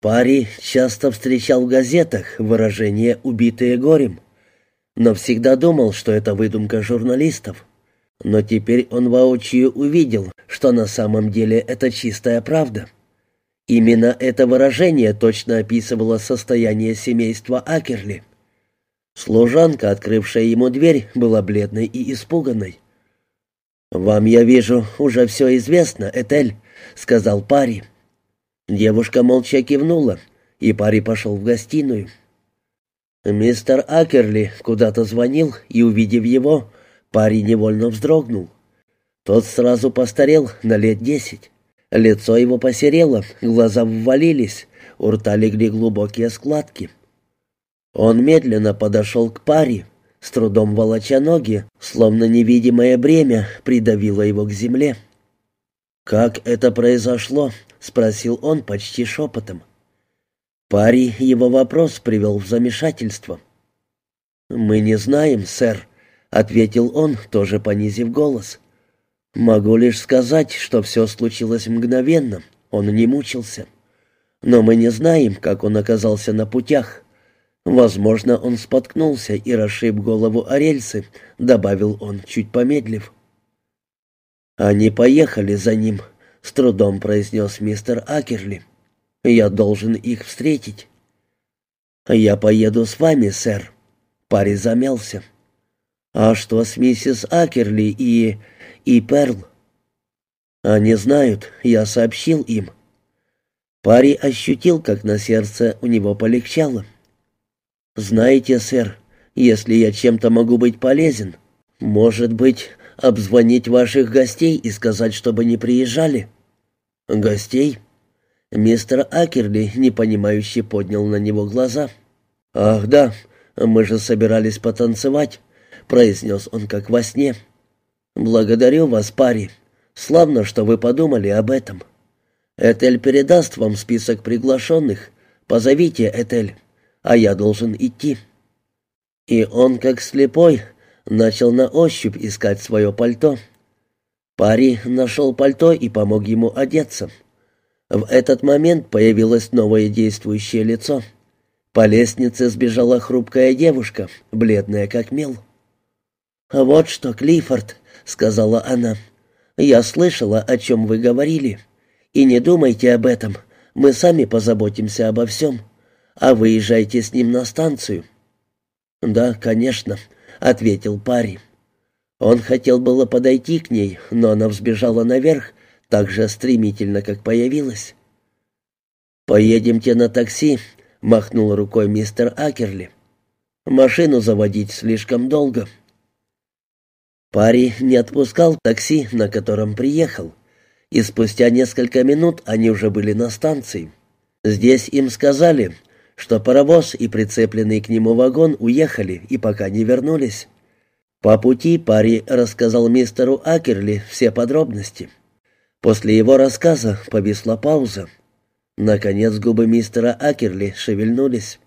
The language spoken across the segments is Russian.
Пари часто встречал в газетах выражение «убитые горем», но всегда думал, что это выдумка журналистов. Но теперь он воочию увидел, что на самом деле это чистая правда. Именно это выражение точно описывало состояние семейства Акерли. Служанка, открывшая ему дверь, была бледной и испуганной. «Вам, я вижу, уже все известно, Этель», — сказал Пари. Девушка молча кивнула, и Пари пошел в гостиную. Мистер Акерли куда-то звонил, и, увидев его, Парень невольно вздрогнул. Тот сразу постарел на лет десять. Лицо его посерело, глаза ввалились, у рта легли глубокие складки. Он медленно подошел к паре, с трудом волоча ноги, словно невидимое бремя придавило его к земле. «Как это произошло?» — спросил он почти шепотом. Пари его вопрос привел в замешательство. «Мы не знаем, сэр», — ответил он, тоже понизив голос. «Могу лишь сказать, что все случилось мгновенно, он не мучился. Но мы не знаем, как он оказался на путях. Возможно, он споткнулся и расшиб голову о рельсы», — добавил он, чуть помедлив. «Они поехали за ним», — с трудом произнес мистер Акерли. «Я должен их встретить». «Я поеду с вами, сэр». Парень замялся. «А что с миссис Акерли и... и Перл?» «Они знают, я сообщил им». Пари ощутил, как на сердце у него полегчало. «Знаете, сэр, если я чем-то могу быть полезен, может быть, обзвонить ваших гостей и сказать, чтобы не приезжали?» «Гостей?» Мистер Акерли, непонимающе, поднял на него глаза. «Ах, да, мы же собирались потанцевать произнес он как во сне. «Благодарю вас, пари. Славно, что вы подумали об этом. Этель передаст вам список приглашенных. Позовите Этель, а я должен идти». И он, как слепой, начал на ощупь искать свое пальто. Пари нашел пальто и помог ему одеться. В этот момент появилось новое действующее лицо. По лестнице сбежала хрупкая девушка, бледная как мел. «Вот что, Клиффорд», — сказала она, — «я слышала, о чем вы говорили. И не думайте об этом, мы сами позаботимся обо всем. А выезжайте с ним на станцию». «Да, конечно», — ответил парень. Он хотел было подойти к ней, но она взбежала наверх так же стремительно, как появилась. «Поедемте на такси», — махнул рукой мистер Акерли. «Машину заводить слишком долго». Пари не отпускал такси, на котором приехал, и спустя несколько минут они уже были на станции. Здесь им сказали, что паровоз и прицепленный к нему вагон уехали и пока не вернулись. По пути Пари рассказал мистеру Акерли все подробности. После его рассказа повисла пауза. Наконец губы мистера Акерли шевельнулись.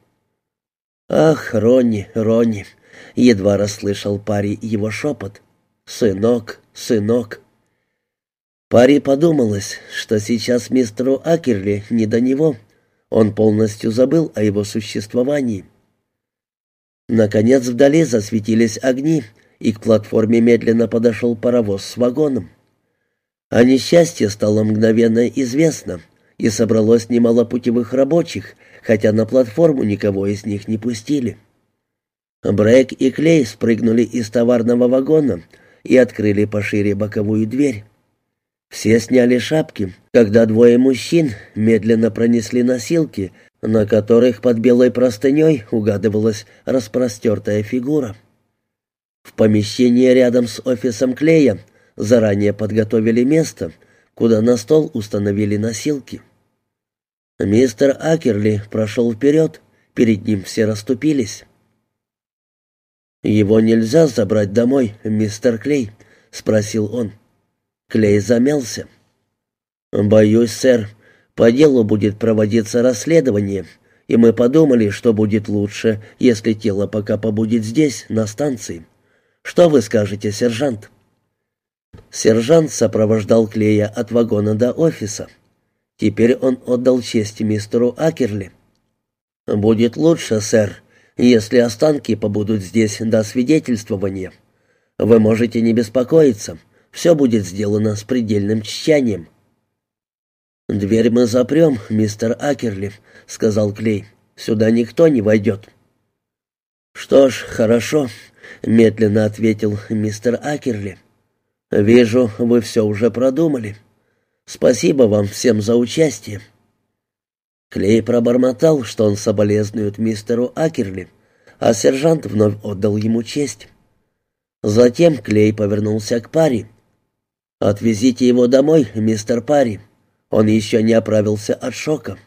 «Ах, Ронни, Ронни!» — едва расслышал Пари его шепот. «Сынок, сынок». Паре подумалось, что сейчас мистеру Акерли не до него. Он полностью забыл о его существовании. Наконец вдали засветились огни, и к платформе медленно подошел паровоз с вагоном. О несчастье стало мгновенно известно, и собралось немало путевых рабочих, хотя на платформу никого из них не пустили. Брэк и Клей спрыгнули из товарного вагона, и открыли пошире боковую дверь. Все сняли шапки, когда двое мужчин медленно пронесли носилки, на которых под белой простыней угадывалась распростертая фигура. В помещении рядом с офисом Клея заранее подготовили место, куда на стол установили носилки. Мистер Акерли прошел вперед, перед ним все расступились. «Его нельзя забрать домой, мистер Клей?» — спросил он. Клей замялся. «Боюсь, сэр, по делу будет проводиться расследование, и мы подумали, что будет лучше, если тело пока побудет здесь, на станции. Что вы скажете, сержант?» Сержант сопровождал Клея от вагона до офиса. Теперь он отдал честь мистеру Акерли. «Будет лучше, сэр, если останки побудут здесь до свидетельствования. Вы можете не беспокоиться, все будет сделано с предельным тщанием». «Дверь мы запрем, мистер Акерли», — сказал Клей. «Сюда никто не войдет». «Что ж, хорошо», — медленно ответил мистер Акерли. «Вижу, вы все уже продумали. Спасибо вам всем за участие». Клей пробормотал, что он соболезнует мистеру Акерли, а сержант вновь отдал ему честь. Затем Клей повернулся к паре. «Отвезите его домой, мистер Парри. Он еще не оправился от шока.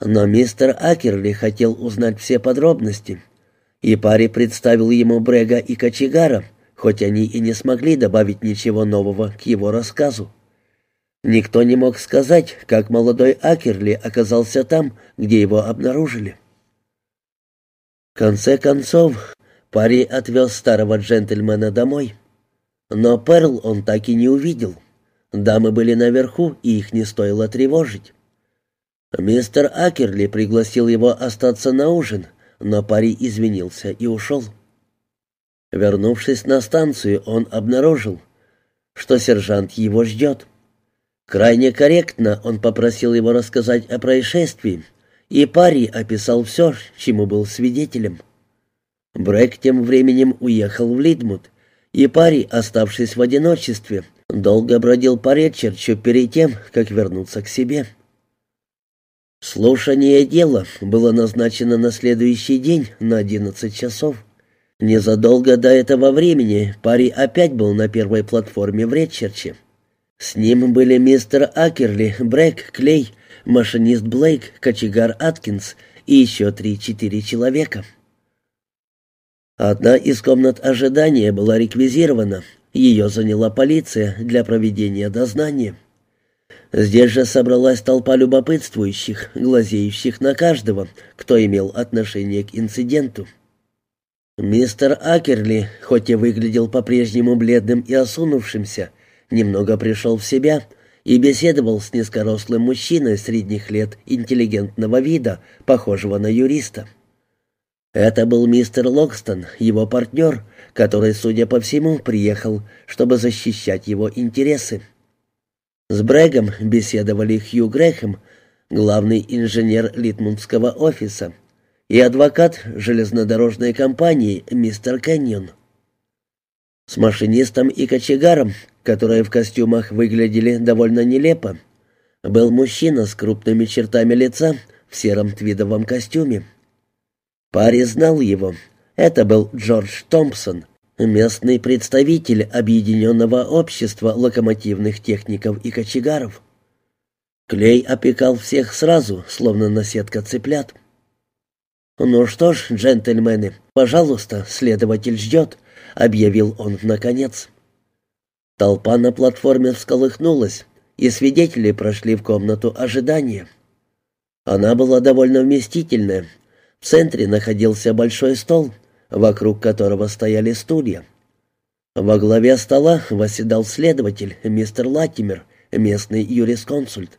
Но мистер Акерли хотел узнать все подробности, и паре представил ему Брега и Кочегара, хоть они и не смогли добавить ничего нового к его рассказу. Никто не мог сказать, как молодой Акерли оказался там, где его обнаружили. В конце концов, парень отвез старого джентльмена домой. Но Перл он так и не увидел — Дамы были наверху, и их не стоило тревожить. Мистер Акерли пригласил его остаться на ужин, но парень извинился и ушел. Вернувшись на станцию, он обнаружил, что сержант его ждет. Крайне корректно он попросил его рассказать о происшествии, и парень описал все, чему был свидетелем. Брэк тем временем уехал в Лидмут, и парень, оставшись в одиночестве, Долго бродил по Ретчерчу перед тем, как вернуться к себе. Слушание дела было назначено на следующий день на одиннадцать часов. Незадолго до этого времени парень опять был на первой платформе в Ретчерче. С ним были мистер Акерли, Брэк, Клей, машинист Блейк, кочегар Аткинс и еще три-четыре человека. Одна из комнат ожидания была реквизирована, ее заняла полиция для проведения дознания. Здесь же собралась толпа любопытствующих, глазеющих на каждого, кто имел отношение к инциденту. Мистер Акерли, хоть и выглядел по-прежнему бледным и осунувшимся, немного пришел в себя и беседовал с низкорослым мужчиной средних лет интеллигентного вида, похожего на юриста. Это был мистер Локстон, его партнер, который, судя по всему, приехал, чтобы защищать его интересы. С Брэгом беседовали Хью Грэхэм, главный инженер Литмундского офиса, и адвокат железнодорожной компании мистер Кэньон. С машинистом и кочегаром, которые в костюмах выглядели довольно нелепо, был мужчина с крупными чертами лица в сером твидовом костюме. Пари знал его. Это был Джордж Томпсон, местный представитель Объединенного общества локомотивных техников и кочегаров. Клей опекал всех сразу, словно наседка цыплят. «Ну что ж, джентльмены, пожалуйста, следователь ждет», — объявил он наконец. Толпа на платформе всколыхнулась, и свидетели прошли в комнату ожидания. Она была довольно вместительная, в центре находился большой стол, вокруг которого стояли стулья. Во главе стола восседал следователь, мистер Латимер, местный юрисконсульт.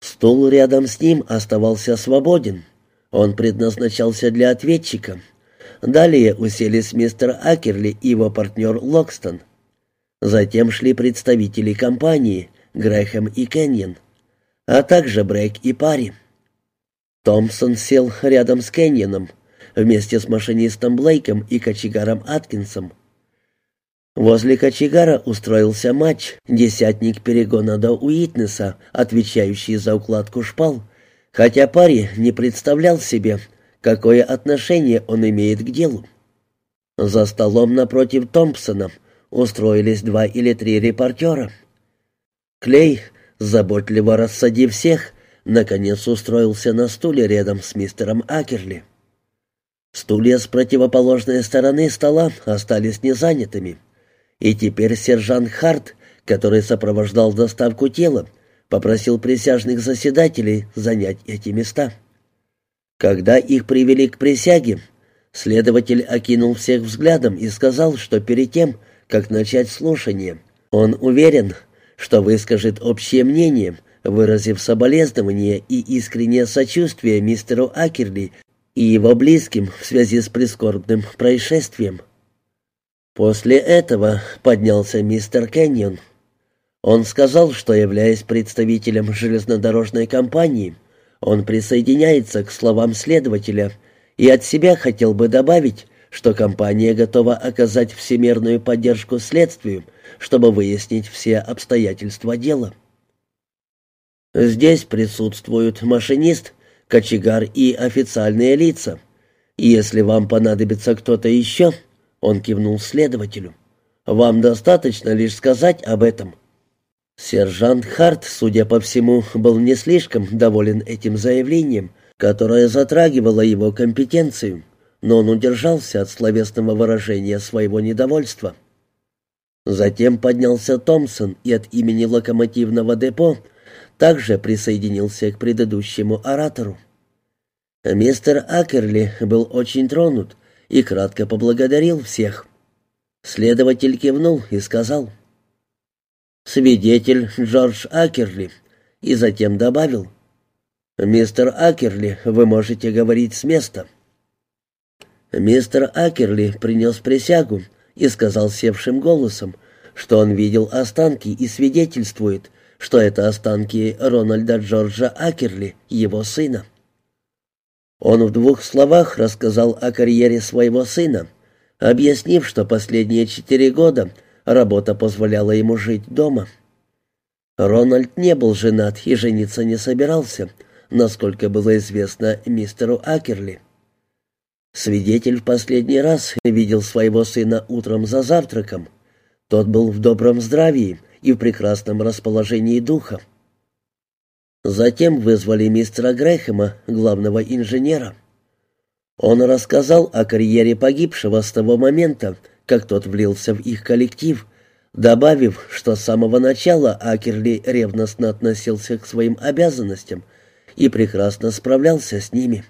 Стул рядом с ним оставался свободен. Он предназначался для ответчика. Далее уселись мистер Акерли и его партнер Локстон. Затем шли представители компании, Грэхэм и Кеньон, а также Брэк и Парри. Томпсон сел рядом с Кеннионом, вместе с машинистом Блейком и кочегаром Аткинсом. Возле кочегара устроился матч десятник перегона до Уитнеса, отвечающий за укладку шпал, хотя парень не представлял себе, какое отношение он имеет к делу. За столом напротив Томпсона устроились два или три репортера. Клей, заботливо рассадив всех, наконец устроился на стуле рядом с мистером Акерли. Стулья с противоположной стороны стола остались незанятыми, и теперь сержант Харт, который сопровождал доставку тела, попросил присяжных заседателей занять эти места. Когда их привели к присяге, следователь окинул всех взглядом и сказал, что перед тем, как начать слушание, он уверен, что выскажет общее мнение, выразив соболезнование и искреннее сочувствие мистеру Акерли и его близким в связи с прискорбным происшествием. После этого поднялся мистер Кэньон. Он сказал, что, являясь представителем железнодорожной компании, он присоединяется к словам следователя и от себя хотел бы добавить, что компания готова оказать всемирную поддержку следствию, чтобы выяснить все обстоятельства дела. Здесь присутствуют машинист, кочегар и официальные лица. Если вам понадобится кто-то еще, он кивнул следователю, вам достаточно лишь сказать об этом. Сержант Харт, судя по всему, был не слишком доволен этим заявлением, которое затрагивало его компетенцию, но он удержался от словесного выражения своего недовольства. Затем поднялся Томпсон и от имени локомотивного депо также присоединился к предыдущему оратору. Мистер Акерли был очень тронут и кратко поблагодарил всех. Следователь кивнул и сказал «Свидетель Джордж Акерли» и затем добавил «Мистер Акерли, вы можете говорить с места». Мистер Акерли принес присягу и сказал севшим голосом, что он видел останки и свидетельствует, что это останки Рональда Джорджа Акерли, его сына. Он в двух словах рассказал о карьере своего сына, объяснив, что последние четыре года работа позволяла ему жить дома. Рональд не был женат и жениться не собирался, насколько было известно мистеру Акерли. Свидетель в последний раз видел своего сына утром за завтраком. Тот был в добром здравии и в прекрасном расположении духа. Затем вызвали мистера Грэхэма, главного инженера. Он рассказал о карьере погибшего с того момента, как тот влился в их коллектив, добавив, что с самого начала Акерли ревностно относился к своим обязанностям и прекрасно справлялся с ними.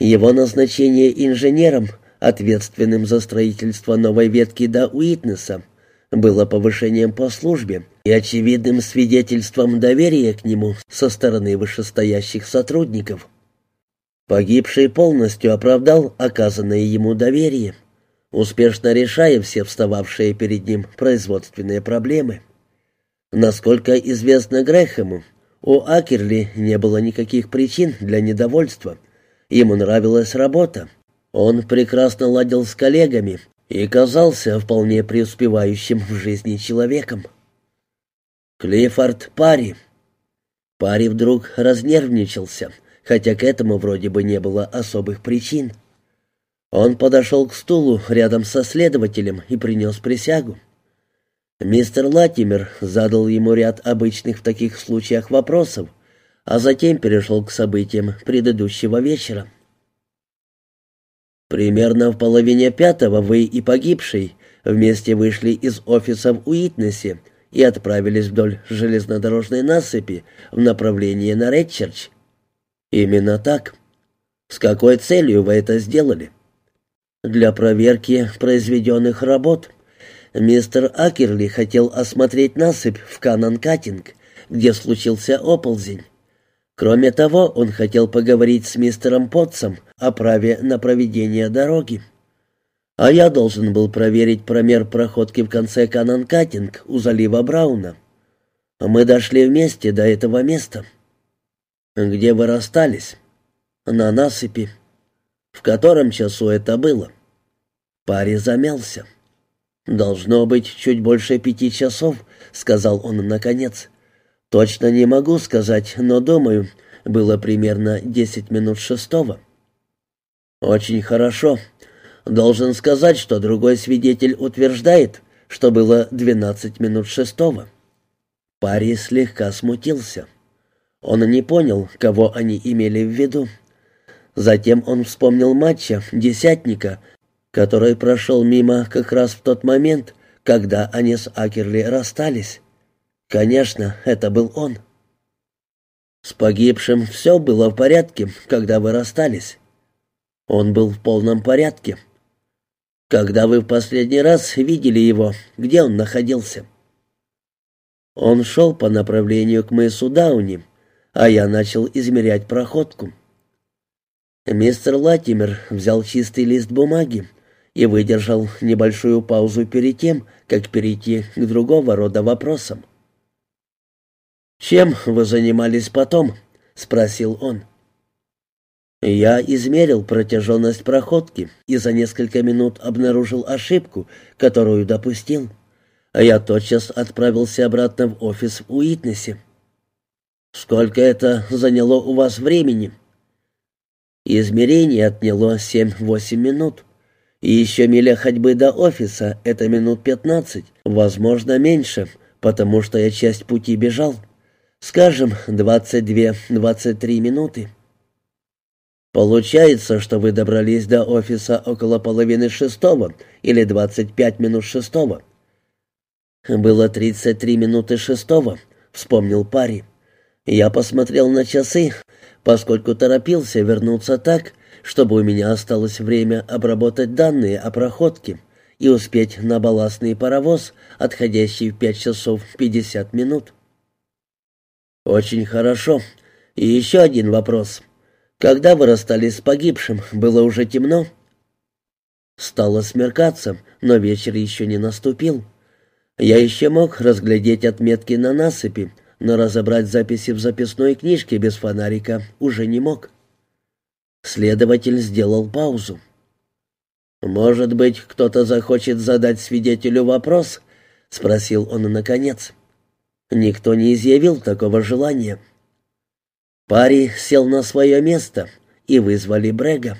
Его назначение инженером, ответственным за строительство новой ветки до Уитнеса, было повышением по службе и очевидным свидетельством доверия к нему со стороны вышестоящих сотрудников. Погибший полностью оправдал оказанное ему доверие, успешно решая все встававшие перед ним производственные проблемы. Насколько известно Грэхэму, у Акерли не было никаких причин для недовольства. Ему нравилась работа. Он прекрасно ладил с коллегами и казался вполне преуспевающим в жизни человеком. Клиффорд Пари. Пари вдруг разнервничался, хотя к этому вроде бы не было особых причин. Он подошел к стулу рядом со следователем и принес присягу. Мистер Латимер задал ему ряд обычных в таких случаях вопросов, а затем перешел к событиям предыдущего вечера. Примерно в половине пятого вы и погибший вместе вышли из офиса в Уитнесе и отправились вдоль железнодорожной насыпи в направлении на Редчерч. Именно так. С какой целью вы это сделали? Для проверки произведенных работ. Мистер Акерли хотел осмотреть насыпь в Канан-Каттинг, где случился оползень. Кроме того, он хотел поговорить с мистером Потсом о праве на проведение дороги. А я должен был проверить промер проходки в конце Кананкатинг у залива Брауна. Мы дошли вместе до этого места. Где вы расстались? На насыпи. В котором часу это было? Парень замялся. «Должно быть чуть больше пяти часов», — сказал он наконец. «Точно не могу сказать, но думаю, было примерно десять минут шестого». «Очень хорошо. Должен сказать, что другой свидетель утверждает, что было двенадцать минут шестого». Пари слегка смутился. Он не понял, кого они имели в виду. Затем он вспомнил матча, десятника, который прошел мимо как раз в тот момент, когда они с Акерли расстались. Конечно, это был он. С погибшим все было в порядке, когда вы расстались. Он был в полном порядке. Когда вы в последний раз видели его, где он находился? Он шел по направлению к мысу Дауни, а я начал измерять проходку. Мистер Латимер взял чистый лист бумаги и выдержал небольшую паузу перед тем, как перейти к другого рода вопросам. «Чем вы занимались потом?» — спросил он. Я измерил протяженность проходки и за несколько минут обнаружил ошибку, которую допустил. А я тотчас отправился обратно в офис в Уитнесе. «Сколько это заняло у вас времени?» Измерение отняло 7-8 минут. И еще миля ходьбы до офиса — это минут 15, возможно, меньше, потому что я часть пути бежал. Скажем, 22-23 минуты. Получается, что вы добрались до офиса около половины шестого или 25 минут шестого. Было 33 минуты шестого, вспомнил парень. Я посмотрел на часы, поскольку торопился вернуться так, чтобы у меня осталось время обработать данные о проходке и успеть на балластный паровоз, отходящий в 5 часов 50 минут. «Очень хорошо. И еще один вопрос. Когда вы расстались с погибшим, было уже темно?» Стало смеркаться, но вечер еще не наступил. Я еще мог разглядеть отметки на насыпи, но разобрать записи в записной книжке без фонарика уже не мог. Следователь сделал паузу. «Может быть, кто-то захочет задать свидетелю вопрос?» — спросил он наконец. Никто не изъявил такого желания. Пари сел на свое место и вызвали Брега.